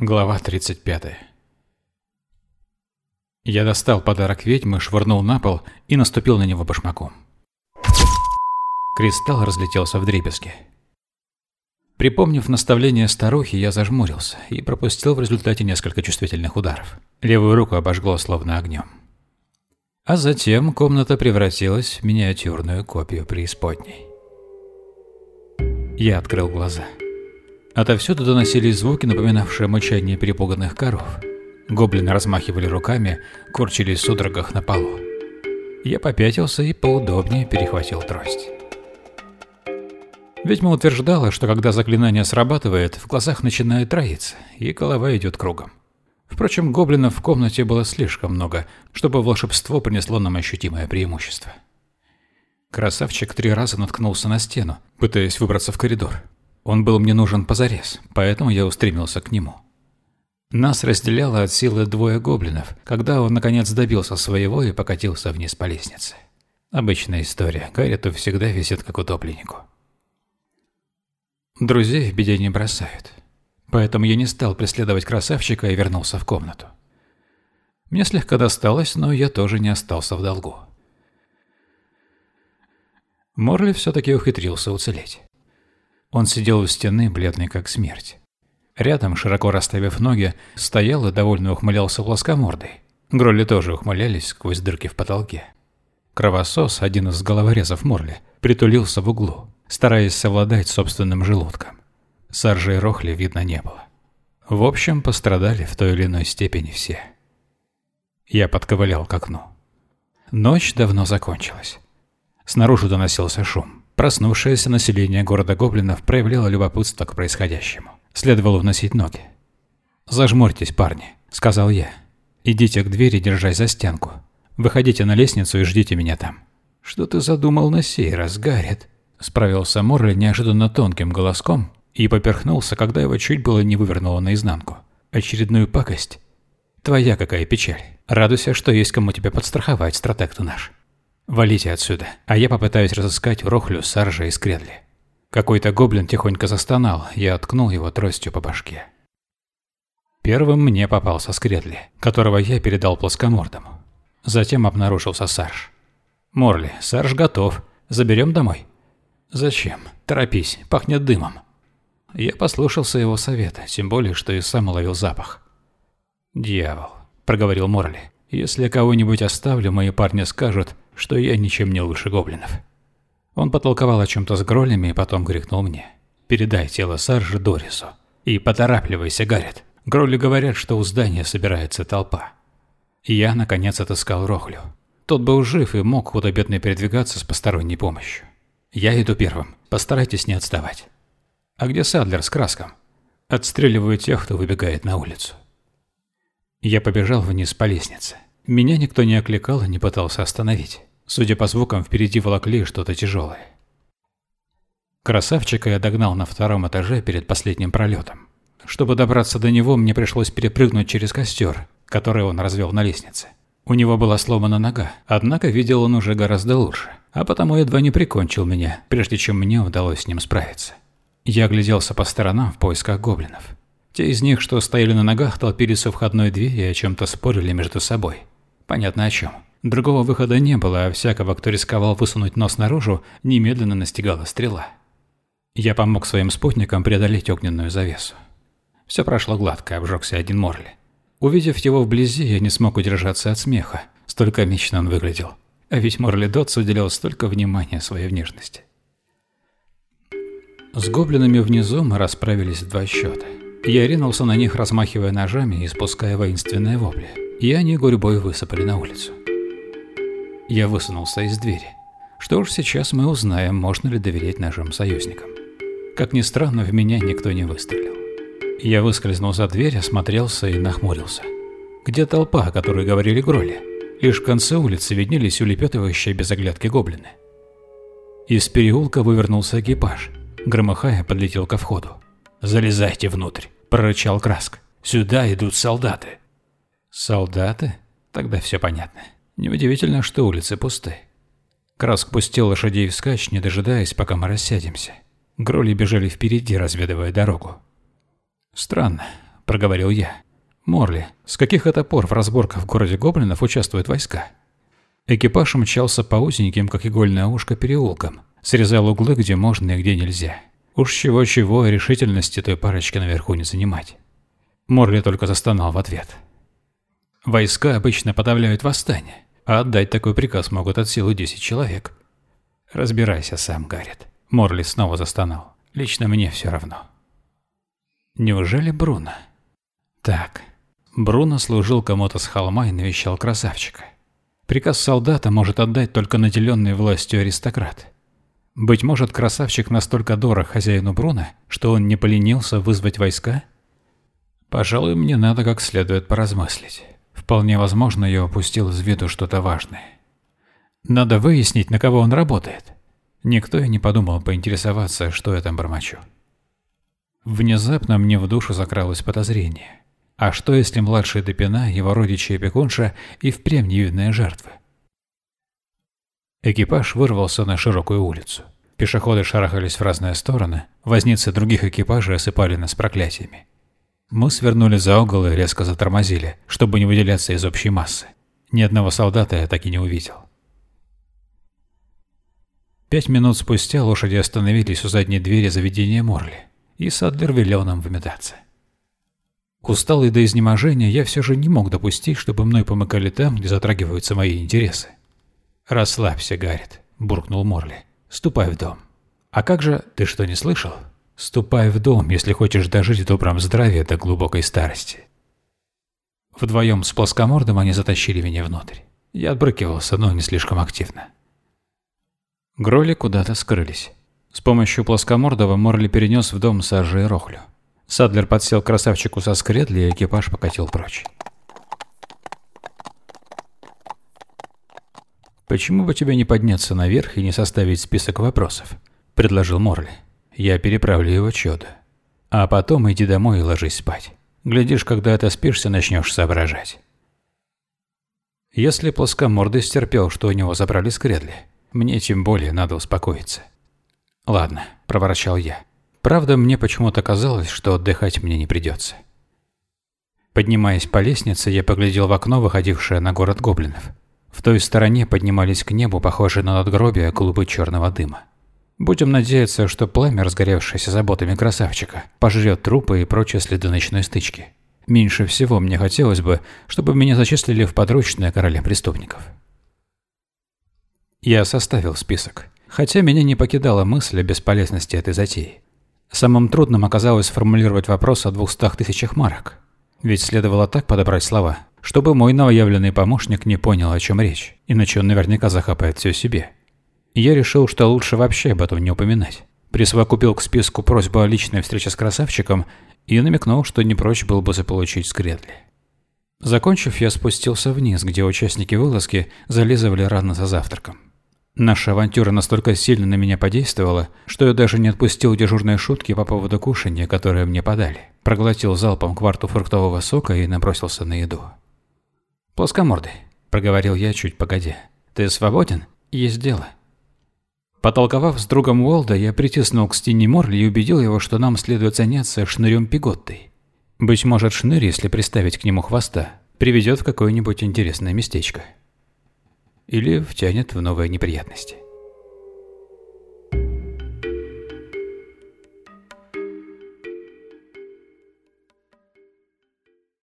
Глава 35. Я достал подарок ведьмы, швырнул на пол и наступил на него башмаком. Кристалл разлетелся в дребезги. Припомнив наставление старухи, я зажмурился и пропустил в результате несколько чувствительных ударов. Левую руку обожгло словно огнем. А затем комната превратилась в миниатюрную копию преисподней. Я открыл глаза. Отовсюду доносились звуки, напоминавшие мычание перепуганных коров. Гоблины размахивали руками, корчились в судорогах на полу. Я попятился и поудобнее перехватил трость. Ведьма утверждала, что когда заклинание срабатывает, в глазах начинает троиться, и голова идет кругом. Впрочем, гоблинов в комнате было слишком много, чтобы волшебство принесло нам ощутимое преимущество. Красавчик три раза наткнулся на стену, пытаясь выбраться в коридор. Он был мне нужен позарез, поэтому я устремился к нему. Нас разделяло от силы двое гоблинов, когда он наконец добился своего и покатился вниз по лестнице. Обычная история, Гарриту всегда висит как утопленнику. Друзей в беде не бросают. Поэтому я не стал преследовать красавчика и вернулся в комнату. Мне слегка досталось, но я тоже не остался в долгу. Морли все-таки ухитрился уцелеть. Он сидел у стены, бледный как смерть. Рядом, широко расставив ноги, стоял и довольно ухмылялся плоскомордой. Гролли тоже ухмылялись сквозь дырки в потолке. Кровосос, один из головорезов Морли, притулился в углу, стараясь совладать собственным желудком. Саржи и Рохли видно не было. В общем, пострадали в той или иной степени все. Я подковылял к окну. Ночь давно закончилась. Снаружи доносился шум. Проснувшееся население города гоблинов проявляло любопытство к происходящему. Следовало вносить ноги. «Зажмурьтесь, парни», — сказал я. «Идите к двери, держась за стенку. Выходите на лестницу и ждите меня там». «Что ты задумал на сей раз, Гаррет?» — справился Морли неожиданно тонким голоском и поперхнулся, когда его чуть было не вывернуло наизнанку. «Очередную пакость?» «Твоя какая печаль. Радуйся, что есть кому тебя подстраховать, стратег наш». «Валите отсюда, а я попытаюсь разыскать Рохлю, Саржа и Скредли». Какой-то гоблин тихонько застонал, я откнул его тростью по башке. Первым мне попался Скредли, которого я передал плоскомордому. Затем обнаружился Сарж. «Морли, Сарж готов. Заберем домой?» «Зачем? Торопись, пахнет дымом». Я послушался его совета, тем более, что и сам уловил запах. «Дьявол», – проговорил Морли. «Если кого-нибудь оставлю, мои парни скажут, что я ничем не лучше гоблинов. Он потолковал о чем-то с гролями и потом крикнул мне. «Передай тело Саржи Дорису. И поторапливайся, Гаррет. Гроли говорят, что у здания собирается толпа». я, наконец, отыскал Рохлю. Тот был жив и мог худо-бедно передвигаться с посторонней помощью. «Я иду первым. Постарайтесь не отставать». «А где Садлер с краском?» «Отстреливаю тех, кто выбегает на улицу». Я побежал вниз по лестнице. Меня никто не окликал и не пытался остановить. Судя по звукам, впереди волокли что-то тяжелое. Красавчика я догнал на втором этаже перед последним пролетом. Чтобы добраться до него, мне пришлось перепрыгнуть через костер, который он развел на лестнице. У него была сломана нога, однако видел он уже гораздо лучше, а потому едва не прикончил меня, прежде чем мне удалось с ним справиться. Я огляделся по сторонам в поисках гоблинов. Те из них, что стояли на ногах, толпились у входной двери и о чем-то спорили между собой. Понятно о чем. Другого выхода не было, а всякого, кто рисковал высунуть нос наружу, немедленно настигала стрела. Я помог своим спутникам преодолеть огненную завесу. Все прошло гладко, обжегся один Морли. Увидев его вблизи, я не смог удержаться от смеха. Столько комично он выглядел. А ведь Морли Дотс уделял столько внимания своей внешности. С гоблинами внизу мы расправились в два счета. Я ринулся на них, размахивая ножами и спуская воинственные вопли. И они гурьбой высыпали на улицу. Я высунулся из двери. Что ж, сейчас мы узнаем, можно ли доверять нашим союзникам. Как ни странно, в меня никто не выстрелил. Я выскользнул за дверь, осмотрелся и нахмурился. Где толпа, о которой говорили Гроли? Лишь в конце улицы виднелись улепетывающие без оглядки гоблины. Из переулка вывернулся экипаж. Громыхая, подлетел ко входу. «Залезайте внутрь», – прорычал Краск. «Сюда идут солдаты». «Солдаты? Тогда все понятно». Неудивительно, что улицы пусты. Краск пустил лошадей вскачь, не дожидаясь, пока мы рассядемся. Гроли бежали впереди, разведывая дорогу. Странно. проговорил я. «Морли, с каких это пор в разборках в городе гоблинов участвуют войска?» Экипаж мчался по узеньким, как игольное ушко, переулкам, срезал углы, где можно и где нельзя. Уж чего-чего, решительности той парочки наверху не занимать. Морли только застонал в ответ. Войска обычно подавляют восстание, а отдать такой приказ могут от силы 10 человек. Разбирайся сам, Гаррет. Морли снова застонал. Лично мне все равно. Неужели Бруно? Так, Бруно служил кому-то с холма и навещал красавчика. Приказ солдата может отдать только наделенный властью аристократ. Быть может, красавчик настолько дорог хозяину Бруно, что он не поленился вызвать войска? Пожалуй, мне надо как следует поразмыслить. Вполне возможно, я упустил из виду что-то важное. Надо выяснить, на кого он работает. Никто и не подумал поинтересоваться, что я там бормочу. Внезапно мне в душу закралось подозрение. А что, если младший Депина, его родичи и пекунша, и впрямь невидная жертва? Экипаж вырвался на широкую улицу. Пешеходы шарахались в разные стороны, возницы других экипажей осыпали нас проклятиями. Мы свернули за угол и резко затормозили, чтобы не выделяться из общей массы. Ни одного солдата я так и не увидел. Пять минут спустя лошади остановились у задней двери заведения Морли, и Садлер велел нам выметаться. Усталый до изнеможения, я все же не мог допустить, чтобы мной помыкали там, где затрагиваются мои интересы. «Расслабься, Гаррет», – буркнул Морли. «Ступай в дом». «А как же, ты что, не слышал?» Ступай в дом, если хочешь дожить в добром здравии до глубокой старости. Вдвоем с плоскомордом они затащили меня внутрь. Я отбрыкивался, но не слишком активно. Гроли куда-то скрылись. С помощью плоскомордого Морли перенес в дом Сажи и Рохлю. Садлер подсел красавчику со скредли, и экипаж покатил прочь. «Почему бы тебе не подняться наверх и не составить список вопросов?» – предложил Морли. Я переправлю его чудо. А потом иди домой и ложись спать. Глядишь, когда отоспишься, начнешь соображать. Если плоскомордый стерпел, что у него забрали скредли, мне тем более надо успокоиться. «Ладно», – проворчал я. Правда, мне почему-то казалось, что отдыхать мне не придется. Поднимаясь по лестнице, я поглядел в окно, выходившее на город гоблинов. В той стороне поднимались к небу, похожие на надгробия, клубы черного дыма. Будем надеяться, что пламя, разгоревшееся заботами красавчика, пожрет трупы и прочие следы ночной стычки. Меньше всего мне хотелось бы, чтобы меня зачислили в подручные короля преступников. Я составил список, хотя меня не покидала мысль о бесполезности этой затеи. Самым трудным оказалось сформулировать вопрос о двухстах тысячах марок. Ведь следовало так подобрать слова, чтобы мой новоявленный помощник не понял, о чем речь, иначе он наверняка захапает все себе я решил, что лучше вообще об этом не упоминать. Присовокупил к списку просьбу о личной встрече с красавчиком и намекнул, что не прочь был бы заполучить скредли. Закончив, я спустился вниз, где участники вылазки зализывали рано за завтраком. Наша авантюра настолько сильно на меня подействовала, что я даже не отпустил дежурные шутки по поводу кушания, которое мне подали. Проглотил залпом кварту фруктового сока и набросился на еду. «Плоскомордый», – проговорил я чуть погодя. «Ты свободен? Есть дело». Потолковав с другом Уолда, я притиснул к стене Морли и убедил его, что нам следует заняться шнырем Пиготтой. Быть может, шнырь, если приставить к нему хвоста, приведет в какое-нибудь интересное местечко. Или втянет в новые неприятности.